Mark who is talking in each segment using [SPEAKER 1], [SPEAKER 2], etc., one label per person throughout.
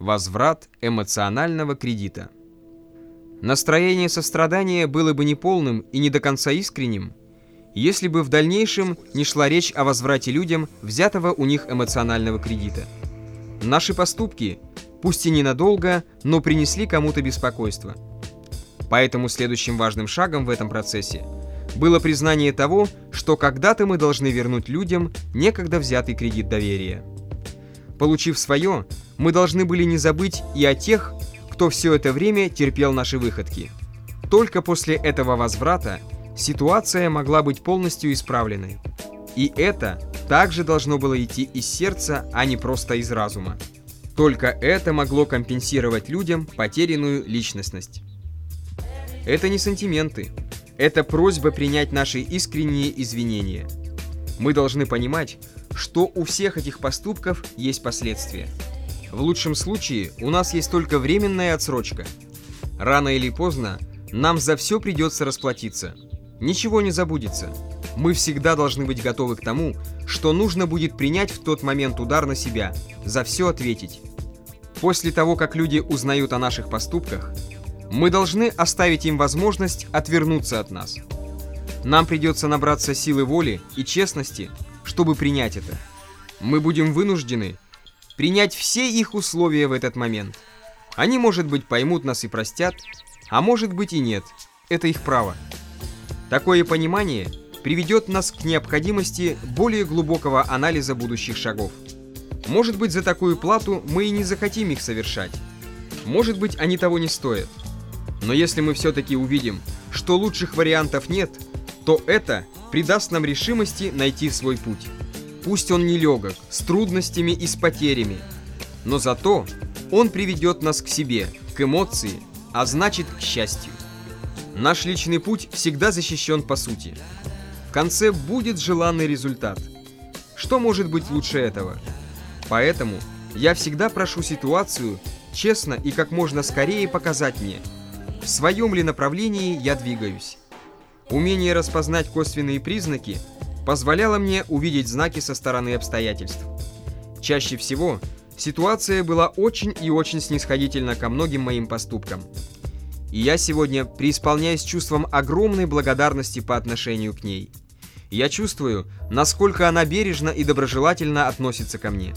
[SPEAKER 1] Возврат эмоционального кредита. Настроение сострадания было бы неполным и не до конца искренним, если бы в дальнейшем не шла речь о возврате людям взятого у них эмоционального кредита. Наши поступки, пусть и ненадолго, но принесли кому-то беспокойство. Поэтому следующим важным шагом в этом процессе было признание того, что когда-то мы должны вернуть людям некогда взятый кредит доверия. Получив свое, мы должны были не забыть и о тех, кто все это время терпел наши выходки. Только после этого возврата ситуация могла быть полностью исправленной. И это также должно было идти из сердца, а не просто из разума. Только это могло компенсировать людям потерянную личностность. Это не сантименты. Это просьба принять наши искренние извинения. Мы должны понимать, что у всех этих поступков есть последствия. В лучшем случае у нас есть только временная отсрочка. Рано или поздно нам за все придется расплатиться. Ничего не забудется. Мы всегда должны быть готовы к тому, что нужно будет принять в тот момент удар на себя, за все ответить. После того, как люди узнают о наших поступках, мы должны оставить им возможность отвернуться от нас. Нам придется набраться силы воли и честности, чтобы принять это. Мы будем вынуждены принять все их условия в этот момент. Они, может быть, поймут нас и простят, а может быть и нет. Это их право. Такое понимание приведет нас к необходимости более глубокого анализа будущих шагов. Может быть, за такую плату мы и не захотим их совершать. Может быть, они того не стоят. Но если мы все-таки увидим, что лучших вариантов нет, то это придаст нам решимости найти свой путь. Пусть он не легок, с трудностями и с потерями, но зато он приведет нас к себе, к эмоции, а значит к счастью. Наш личный путь всегда защищен по сути. В конце будет желанный результат. Что может быть лучше этого? Поэтому я всегда прошу ситуацию честно и как можно скорее показать мне, в своем ли направлении я двигаюсь. Умение распознать косвенные признаки – позволяло мне увидеть знаки со стороны обстоятельств. Чаще всего ситуация была очень и очень снисходительна ко многим моим поступкам. И я сегодня преисполняюсь чувством огромной благодарности по отношению к ней. Я чувствую, насколько она бережно и доброжелательно относится ко мне.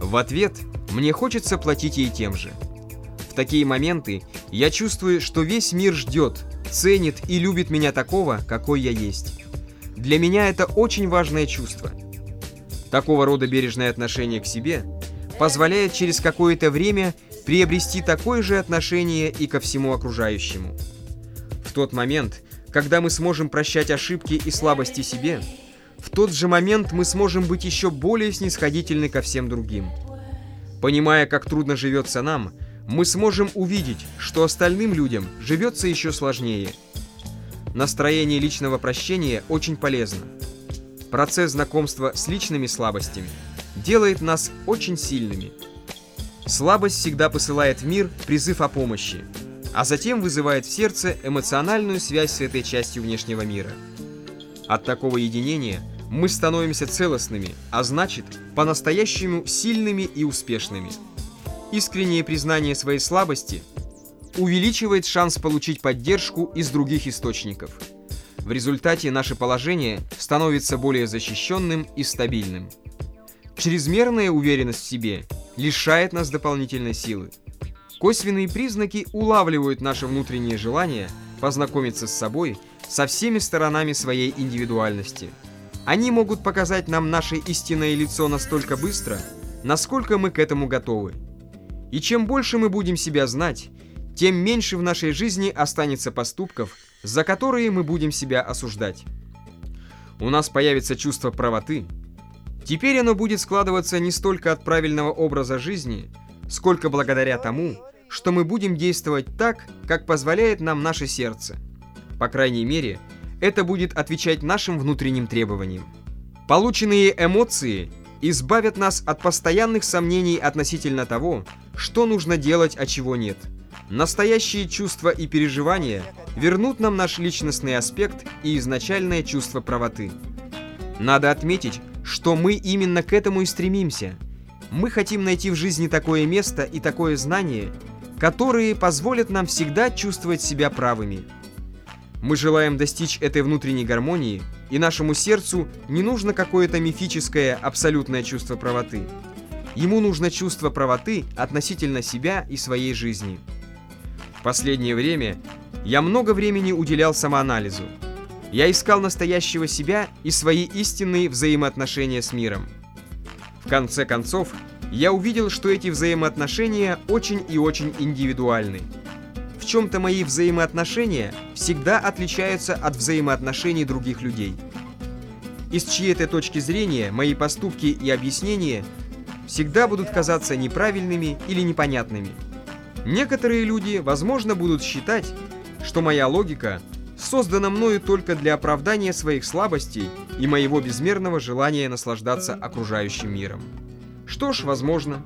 [SPEAKER 1] В ответ мне хочется платить ей тем же. В такие моменты я чувствую, что весь мир ждет, ценит и любит меня такого, какой я есть. Для меня это очень важное чувство. Такого рода бережное отношение к себе позволяет через какое-то время приобрести такое же отношение и ко всему окружающему. В тот момент, когда мы сможем прощать ошибки и слабости себе, в тот же момент мы сможем быть еще более снисходительны ко всем другим. Понимая, как трудно живется нам, мы сможем увидеть, что остальным людям живется еще сложнее – Настроение личного прощения очень полезно. Процесс знакомства с личными слабостями делает нас очень сильными. Слабость всегда посылает в мир призыв о помощи, а затем вызывает в сердце эмоциональную связь с этой частью внешнего мира. От такого единения мы становимся целостными, а значит, по-настоящему сильными и успешными. Искреннее признание своей слабости – увеличивает шанс получить поддержку из других источников. В результате наше положение становится более защищенным и стабильным. Чрезмерная уверенность в себе лишает нас дополнительной силы. Косвенные признаки улавливают наше внутреннее желание познакомиться с собой со всеми сторонами своей индивидуальности. Они могут показать нам наше истинное лицо настолько быстро, насколько мы к этому готовы. И чем больше мы будем себя знать, тем меньше в нашей жизни останется поступков, за которые мы будем себя осуждать. У нас появится чувство правоты. Теперь оно будет складываться не столько от правильного образа жизни, сколько благодаря тому, что мы будем действовать так, как позволяет нам наше сердце. По крайней мере, это будет отвечать нашим внутренним требованиям. Полученные эмоции избавят нас от постоянных сомнений относительно того, что нужно делать, а чего нет – Настоящие чувства и переживания вернут нам наш личностный аспект и изначальное чувство правоты. Надо отметить, что мы именно к этому и стремимся. Мы хотим найти в жизни такое место и такое знание, которые позволят нам всегда чувствовать себя правыми. Мы желаем достичь этой внутренней гармонии, и нашему сердцу не нужно какое-то мифическое абсолютное чувство правоты. Ему нужно чувство правоты относительно себя и своей жизни. В последнее время я много времени уделял самоанализу. Я искал настоящего себя и свои истинные взаимоотношения с миром. В конце концов, я увидел, что эти взаимоотношения очень и очень индивидуальны. В чем-то мои взаимоотношения всегда отличаются от взаимоотношений других людей. Из чьей-то точки зрения мои поступки и объяснения всегда будут казаться неправильными или непонятными. Некоторые люди, возможно, будут считать, что моя логика создана мною только для оправдания своих слабостей и моего безмерного желания наслаждаться окружающим миром. Что ж, возможно.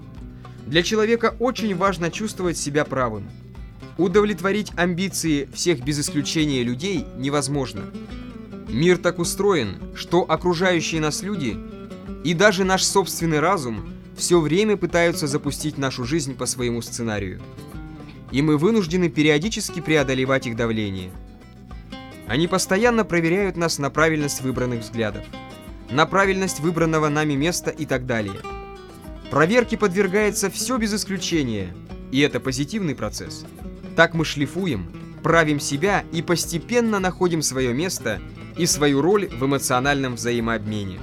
[SPEAKER 1] Для человека очень важно чувствовать себя правым. Удовлетворить амбиции всех без исключения людей невозможно. Мир так устроен, что окружающие нас люди и даже наш собственный разум все время пытаются запустить нашу жизнь по своему сценарию. И мы вынуждены периодически преодолевать их давление – они постоянно проверяют нас на правильность выбранных взглядов, на правильность выбранного нами места и так далее. Проверке подвергается все без исключения, и это позитивный процесс. Так мы шлифуем, правим себя и постепенно находим свое место и свою роль в эмоциональном взаимообмене.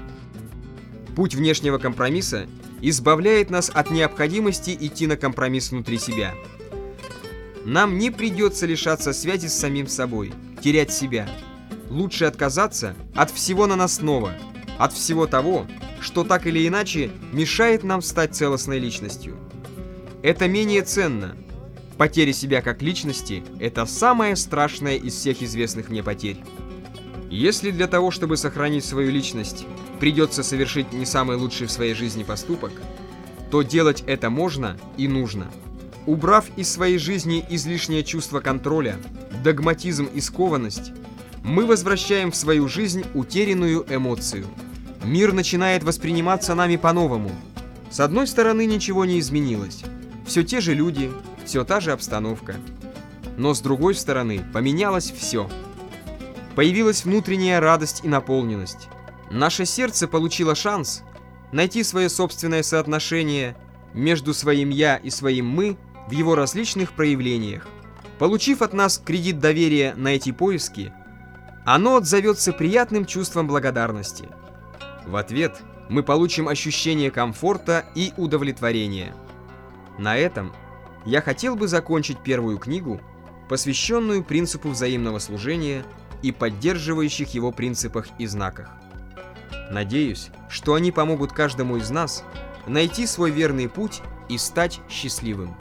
[SPEAKER 1] Путь внешнего компромисса избавляет нас от необходимости идти на компромисс внутри себя. Нам не придется лишаться связи с самим собой – терять себя. Лучше отказаться от всего наносного, от всего того, что так или иначе мешает нам стать целостной личностью. Это менее ценно. Потеря себя как личности – это самая страшная из всех известных мне потерь. Если для того, чтобы сохранить свою личность, придется совершить не самый лучший в своей жизни поступок, то делать это можно и нужно. Убрав из своей жизни излишнее чувство контроля, догматизм и скованность, мы возвращаем в свою жизнь утерянную эмоцию. Мир начинает восприниматься нами по-новому. С одной стороны, ничего не изменилось. Все те же люди, все та же обстановка. Но с другой стороны, поменялось все. Появилась внутренняя радость и наполненность. Наше сердце получило шанс найти свое собственное соотношение между своим «я» и своим «мы» в его различных проявлениях. Получив от нас кредит доверия на эти поиски, оно отзовется приятным чувством благодарности. В ответ мы получим ощущение комфорта и удовлетворения. На этом я хотел бы закончить первую книгу, посвященную принципу взаимного служения и поддерживающих его принципах и знаках. Надеюсь, что они помогут каждому из нас найти свой верный путь и стать счастливым.